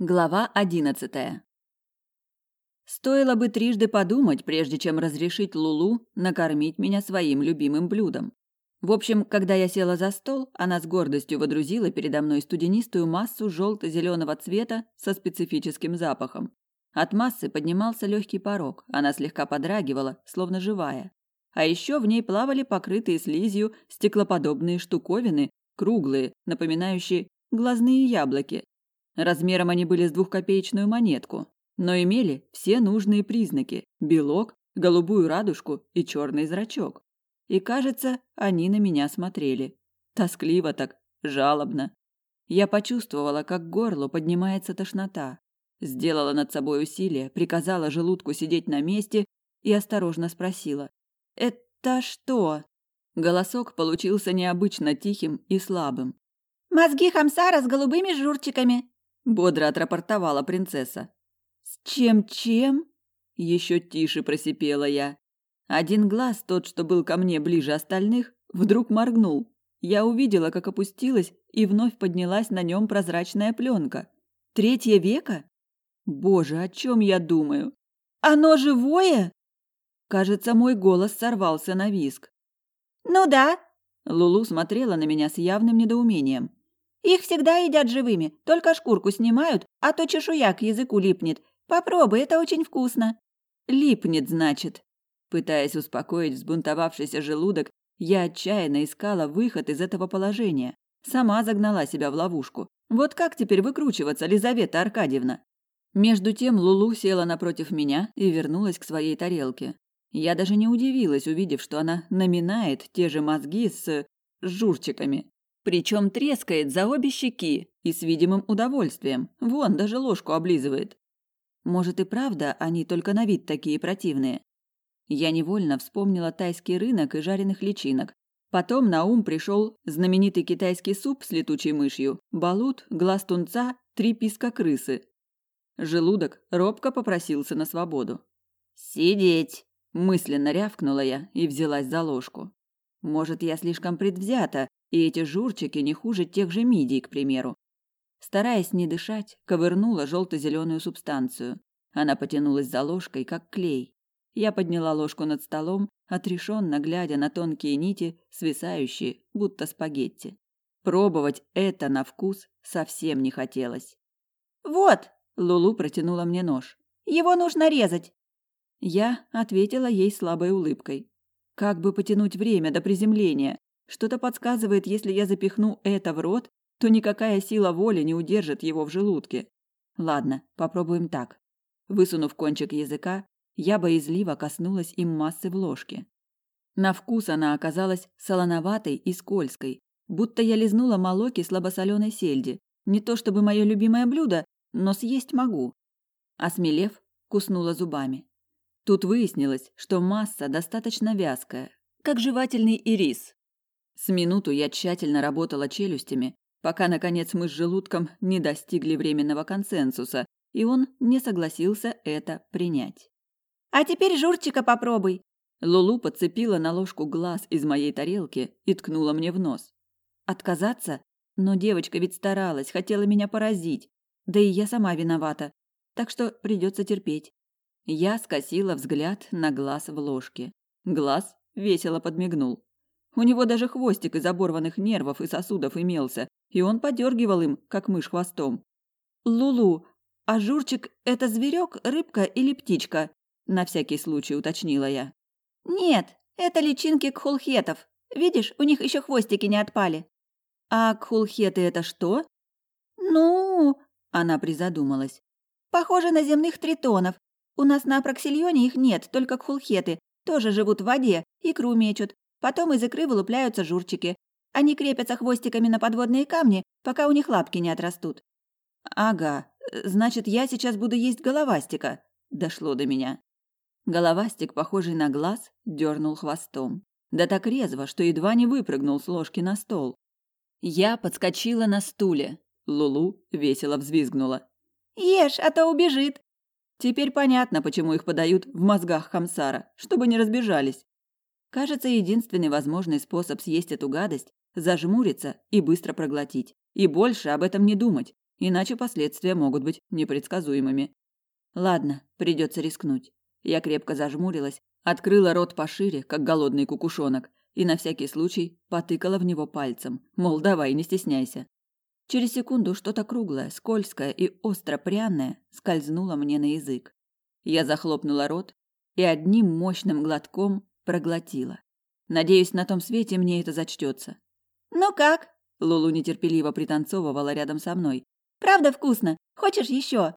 Глава одиннадцатая. Стоило бы трижды подумать, прежде чем разрешить Лулу накормить меня своим любимым блюдом. В общем, когда я села за стол, она с гордостью водрузила передо мной студенистую массу желто-зеленого цвета со специфическим запахом. От массы поднимался легкий порог, она слегка подрагивала, словно живая. А еще в ней плавали покрытые слизью стеклоподобные штуковины, круглые, напоминающие глазные яблоки, Размером они были с двухкопеечную монетку, но имели все нужные признаки – белок, голубую радужку и черный зрачок. И, кажется, они на меня смотрели. Тоскливо так, жалобно. Я почувствовала, как к горлу поднимается тошнота. Сделала над собой усилие, приказала желудку сидеть на месте и осторожно спросила. «Это что?» Голосок получился необычно тихим и слабым. «Мозги хамсара с голубыми журчиками», бодро отрапортовала принцесса. С чем-чем? Еще тише просипела я. Один глаз, тот, что был ко мне ближе остальных, вдруг моргнул. Я увидела, как опустилась и вновь поднялась на нем прозрачная пленка. Третье века? Боже, о чем я думаю? Оно живое? Кажется, мой голос сорвался на виск. Ну да. Лулу смотрела на меня с явным недоумением. Их всегда едят живыми, только шкурку снимают, а то чешуя к языку липнет. Попробуй, это очень вкусно. Липнет, значит. Пытаясь успокоить взбунтовавшийся желудок, я отчаянно искала выход из этого положения. Сама загнала себя в ловушку. Вот как теперь выкручиваться, Лизавета Аркадьевна? Между тем Лулу села напротив меня и вернулась к своей тарелке. Я даже не удивилась, увидев, что она наминает те же мозги с... журчиками. Причем трескает за обе щеки и с видимым удовольствием. Вон, даже ложку облизывает. Может и правда, они только на вид такие противные. Я невольно вспомнила тайский рынок и жареных личинок. Потом на ум пришел знаменитый китайский суп с летучей мышью, балут, глаз тунца, три писка крысы. Желудок робко попросился на свободу. «Сидеть!» – мысленно рявкнула я и взялась за ложку. Может, я слишком предвзята, и эти журчики не хуже тех же мидий, к примеру. Стараясь не дышать, ковырнула желто-зеленую субстанцию. Она потянулась за ложкой, как клей. Я подняла ложку над столом, отрешенно глядя на тонкие нити, свисающие, будто спагетти. Пробовать это на вкус совсем не хотелось. «Вот!» – Лулу протянула мне нож. «Его нужно резать!» Я ответила ей слабой улыбкой. Как бы потянуть время до приземления? Что-то подсказывает, если я запихну это в рот, то никакая сила воли не удержит его в желудке. Ладно, попробуем так. Высунув кончик языка, я боязливо коснулась им массы в ложке. На вкус она оказалась солоноватой и скользкой, будто я лизнула молоки слабосоленой сельди. Не то чтобы мое любимое блюдо, но съесть могу. Осмелев, куснула зубами. Тут выяснилось, что масса достаточно вязкая, как жевательный ирис, с минуту я тщательно работала челюстями, пока, наконец, мы с желудком не достигли временного консенсуса, и он не согласился это принять. «А теперь журчика попробуй!» Лулу подцепила на ложку глаз из моей тарелки и ткнула мне в нос. Отказаться? Но девочка ведь старалась, хотела меня поразить. Да и я сама виновата. Так что придется терпеть. Я скосила взгляд на глаз в ложке. Глаз весело подмигнул. У него даже хвостик из оборванных нервов и сосудов имелся, и он подергивал им, как мышь хвостом. «Лулу, а журчик – это зверек, рыбка или птичка?» – на всякий случай уточнила я. «Нет, это личинки кхулхетов. Видишь, у них еще хвостики не отпали». «А кхулхеты – это что?» «Ну...» – она призадумалась. «Похоже на земных тритонов. У нас на Проксильоне их нет, только кхулхеты. Тоже живут в воде, икру мечут, Потом из икры вылупляются журчики. Они крепятся хвостиками на подводные камни, пока у них лапки не отрастут. Ага, значит, я сейчас буду есть головастика. Дошло до меня. Головастик, похожий на глаз, дернул хвостом. Да так резво, что едва не выпрыгнул с ложки на стол. Я подскочила на стуле. Лулу весело взвизгнула. «Ешь, а то убежит!» Теперь понятно, почему их подают в мозгах Хамсара, чтобы не разбежались. Кажется, единственный возможный способ съесть эту гадость – зажмуриться и быстро проглотить. И больше об этом не думать. иначе последствия могут быть непредсказуемыми. Ладно, придется рискнуть. Я крепко зажмурилась, открыла рот пошире, как голодный кукушонок, и на всякий случай потыкала в него пальцем, мол, давай, не стесняйся. Через секунду что-то круглое, скользкое и остро пряное скользнуло мне на язык. Я захлопнула рот и одним мощным глотком проглотила. Надеюсь, на том свете мне это зачтется. «Ну как?» Лулу нетерпеливо пританцовывала рядом со мной. «Правда вкусно? Хочешь еще?»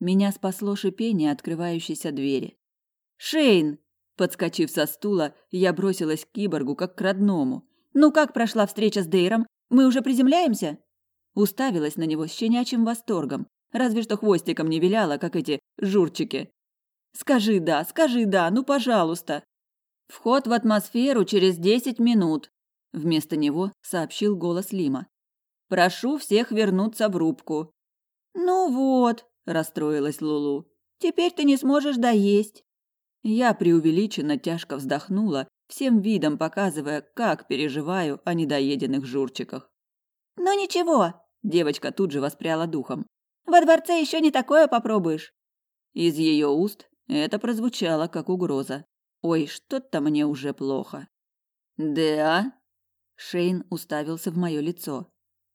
Меня спасло шипение открывающейся двери. «Шейн!» Подскочив со стула, я бросилась к киборгу, как к родному. «Ну как прошла встреча с Дейром? Мы уже приземляемся?» Уставилась на него с щенячьим восторгом, разве что хвостиком не виляла, как эти журчики. «Скажи «да», скажи «да», ну, пожалуйста!» «Вход в атмосферу через десять минут», – вместо него сообщил голос Лима. «Прошу всех вернуться в рубку». «Ну вот», – расстроилась Лулу, – «теперь ты не сможешь доесть». Я преувеличенно тяжко вздохнула, всем видом показывая, как переживаю о недоеденных журчиках. «Ну ничего», – девочка тут же воспряла духом. «Во дворце еще не такое попробуешь». Из ее уст это прозвучало как угроза. Ой, что-то мне уже плохо. Да? Шейн уставился в мое лицо.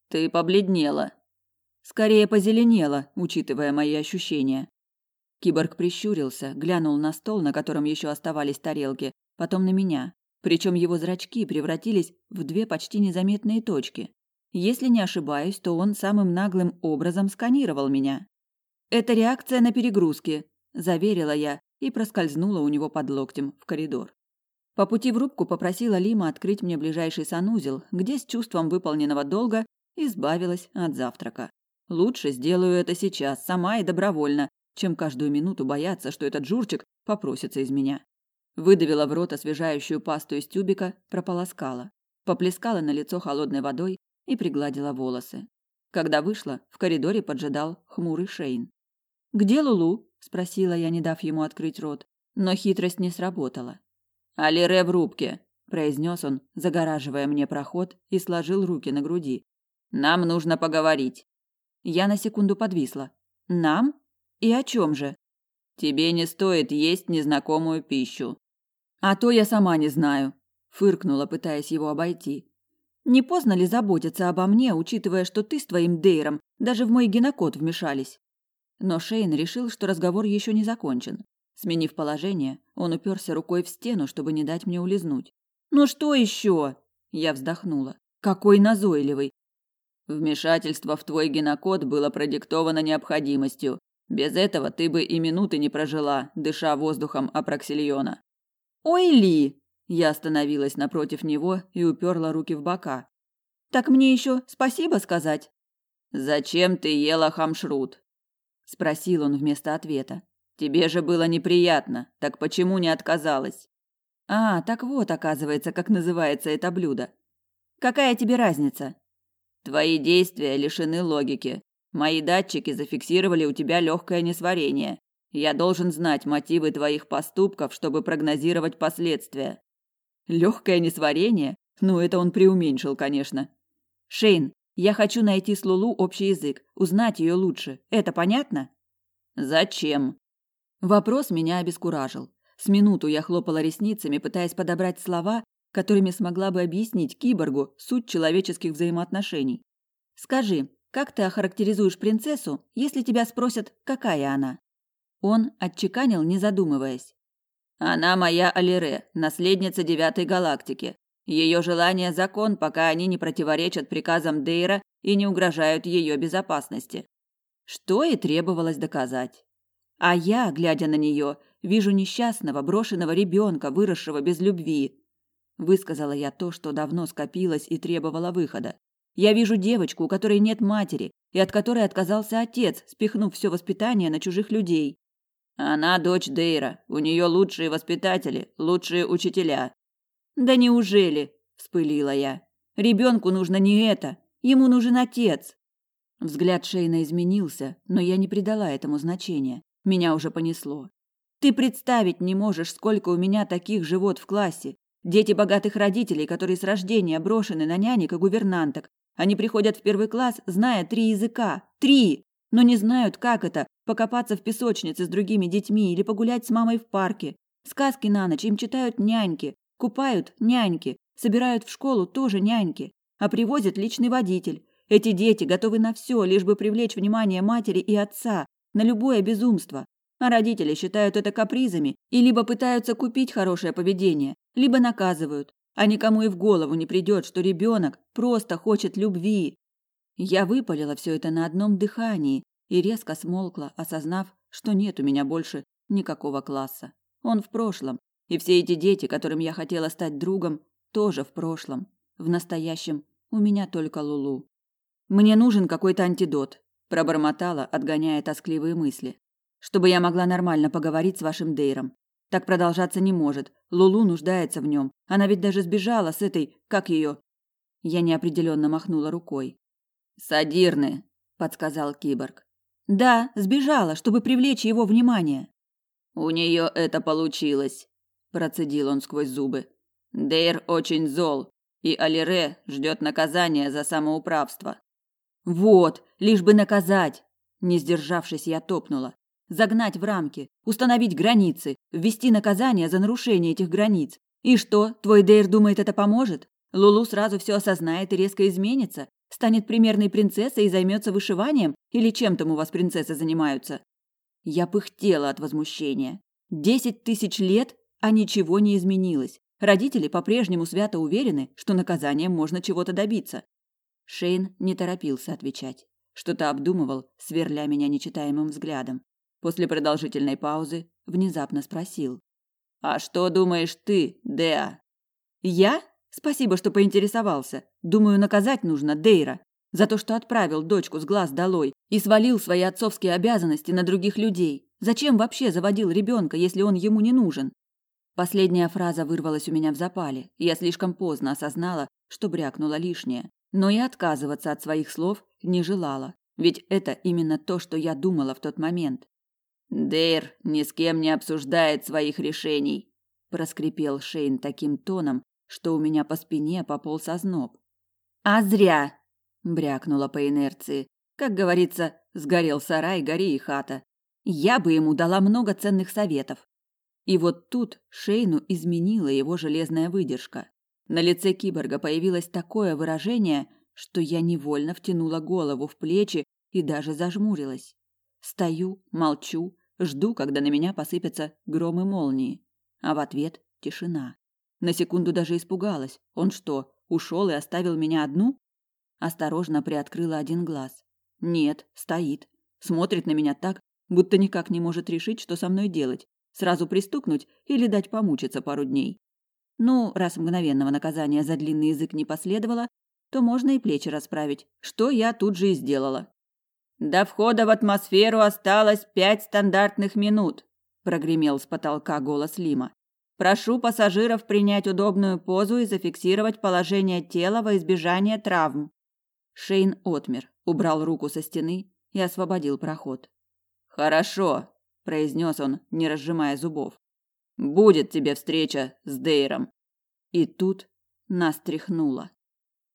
Ты побледнела. Скорее позеленела, учитывая мои ощущения. Киборг прищурился, глянул на стол, на котором еще оставались тарелки, потом на меня. Причем его зрачки превратились в две почти незаметные точки. Если не ошибаюсь, то он самым наглым образом сканировал меня. Это реакция на перегрузки, заверила я и проскользнула у него под локтем в коридор. По пути в рубку попросила Лима открыть мне ближайший санузел, где с чувством выполненного долга избавилась от завтрака. Лучше сделаю это сейчас, сама и добровольно, чем каждую минуту бояться, что этот журчик попросится из меня. Выдавила в рот освежающую пасту из тюбика, прополоскала, поплескала на лицо холодной водой и пригладила волосы. Когда вышла, в коридоре поджидал хмурый Шейн. «Где Лулу?» – спросила я, не дав ему открыть рот. Но хитрость не сработала. «Алире в рубке», – произнес он, загораживая мне проход и сложил руки на груди. «Нам нужно поговорить». Я на секунду подвисла. «Нам? И о чем же?» «Тебе не стоит есть незнакомую пищу». «А то я сама не знаю», – фыркнула, пытаясь его обойти. «Не поздно ли заботиться обо мне, учитывая, что ты с твоим Дейром даже в мой генокод вмешались?» Но Шейн решил, что разговор еще не закончен. Сменив положение, он уперся рукой в стену, чтобы не дать мне улизнуть. «Ну что еще?» Я вздохнула. «Какой назойливый!» «Вмешательство в твой генокод было продиктовано необходимостью. Без этого ты бы и минуты не прожила, дыша воздухом Апроксильона». «Ой, Ли!» Я остановилась напротив него и уперла руки в бока. «Так мне еще спасибо сказать?» «Зачем ты ела хамшрут?» Спросил он вместо ответа. Тебе же было неприятно, так почему не отказалась? А, так вот, оказывается, как называется это блюдо. Какая тебе разница? Твои действия лишены логики. Мои датчики зафиксировали у тебя легкое несварение. Я должен знать мотивы твоих поступков, чтобы прогнозировать последствия. Легкое несварение? Ну, это он преуменьшил, конечно. Шейн, я хочу найти с Лулу общий язык, узнать ее лучше. Это понятно? Зачем? Вопрос меня обескуражил. С минуту я хлопала ресницами, пытаясь подобрать слова, которыми смогла бы объяснить киборгу суть человеческих взаимоотношений. Скажи, как ты охарактеризуешь принцессу, если тебя спросят, какая она? Он отчеканил, не задумываясь. Она моя Алире, наследница девятой галактики. Ее желание – закон, пока они не противоречат приказам Дейра и не угрожают ее безопасности. Что и требовалось доказать. А я, глядя на нее, вижу несчастного, брошенного ребенка, выросшего без любви. Высказала я то, что давно скопилось и требовало выхода. Я вижу девочку, у которой нет матери, и от которой отказался отец, спихнув все воспитание на чужих людей. Она дочь Дейра, у нее лучшие воспитатели, лучшие учителя. Да неужели? вспылила я. Ребенку нужно не это, ему нужен отец. Взгляд Шейна изменился, но я не придала этому значения. Меня уже понесло. Ты представить не можешь, сколько у меня таких живот в классе. Дети богатых родителей, которые с рождения брошены на нянек и гувернанток, Они приходят в первый класс, зная три языка. Три! Но не знают, как это – покопаться в песочнице с другими детьми или погулять с мамой в парке. Сказки на ночь им читают няньки, купают няньки, собирают в школу тоже няньки, а привозит личный водитель. Эти дети готовы на все, лишь бы привлечь внимание матери и отца, на любое безумство. А родители считают это капризами и либо пытаются купить хорошее поведение, либо наказывают. А никому и в голову не придет, что ребенок просто хочет любви. Я выпалила все это на одном дыхании и резко смолкла, осознав, что нет у меня больше никакого класса. Он в прошлом, и все эти дети, которым я хотела стать другом, тоже в прошлом. В настоящем у меня только Лулу. Мне нужен какой-то антидот, пробормотала, отгоняя тоскливые мысли, чтобы я могла нормально поговорить с вашим Дейром. Так продолжаться не может. Лулу нуждается в нем. Она ведь даже сбежала с этой, как ее? Я неопределенно махнула рукой. Садирны, подсказал киборг. Да, сбежала, чтобы привлечь его внимание. У нее это получилось, процедил он сквозь зубы. Дейр очень зол, и Алире ждет наказания за самоуправство. Вот, лишь бы наказать. Не сдержавшись, я топнула. Загнать в рамки, установить границы, ввести наказание за нарушение этих границ. И что, твой Дейр думает, это поможет? Лулу сразу все осознает и резко изменится? Станет примерной принцессой и займется вышиванием? Или чем там у вас принцессы занимаются? Я пыхтела от возмущения. Десять тысяч лет, а ничего не изменилось. Родители по-прежнему свято уверены, что наказанием можно чего-то добиться. Шейн не торопился отвечать. Что-то обдумывал, сверля меня нечитаемым взглядом. После продолжительной паузы внезапно спросил. «А что думаешь ты, Деа?» «Я? Спасибо, что поинтересовался. Думаю, наказать нужно Дейра за то, что отправил дочку с глаз долой и свалил свои отцовские обязанности на других людей. Зачем вообще заводил ребенка, если он ему не нужен? Последняя фраза вырвалась у меня в запале, я слишком поздно осознала, что брякнула лишнее. Но и отказываться от своих слов не желала, ведь это именно то, что я думала в тот момент. «Дейр ни с кем не обсуждает своих решений», – проскрипел Шейн таким тоном, что у меня по спине пополз озноб. «А зря!» – брякнула по инерции. Как говорится, сгорел сарай, гори и хата. Я бы ему дала много ценных советов, и вот тут Шейну изменила его железная выдержка. На лице киборга появилось такое выражение, что я невольно втянула голову в плечи и даже зажмурилась. Стою, молчу, жду, когда на меня посыпятся громы молнии, а в ответ тишина. На секунду даже испугалась. Он что, ушел и оставил меня одну? Осторожно приоткрыла один глаз. Нет, стоит. Смотрит на меня так, будто никак не может решить, что со мной делать. Сразу пристукнуть или дать помучиться пару дней. Ну, раз мгновенного наказания за длинный язык не последовало, то можно и плечи расправить, что я тут же и сделала. До входа в атмосферу осталось пять стандартных минут, прогремел с потолка голос Лима. Прошу пассажиров принять удобную позу и зафиксировать положение тела во избежание травм. Шейн отмер, убрал руку со стены и освободил проход. Хорошо, произнес он, не разжимая зубов. Будет тебе встреча с Дейром. И тут нас тряхнуло.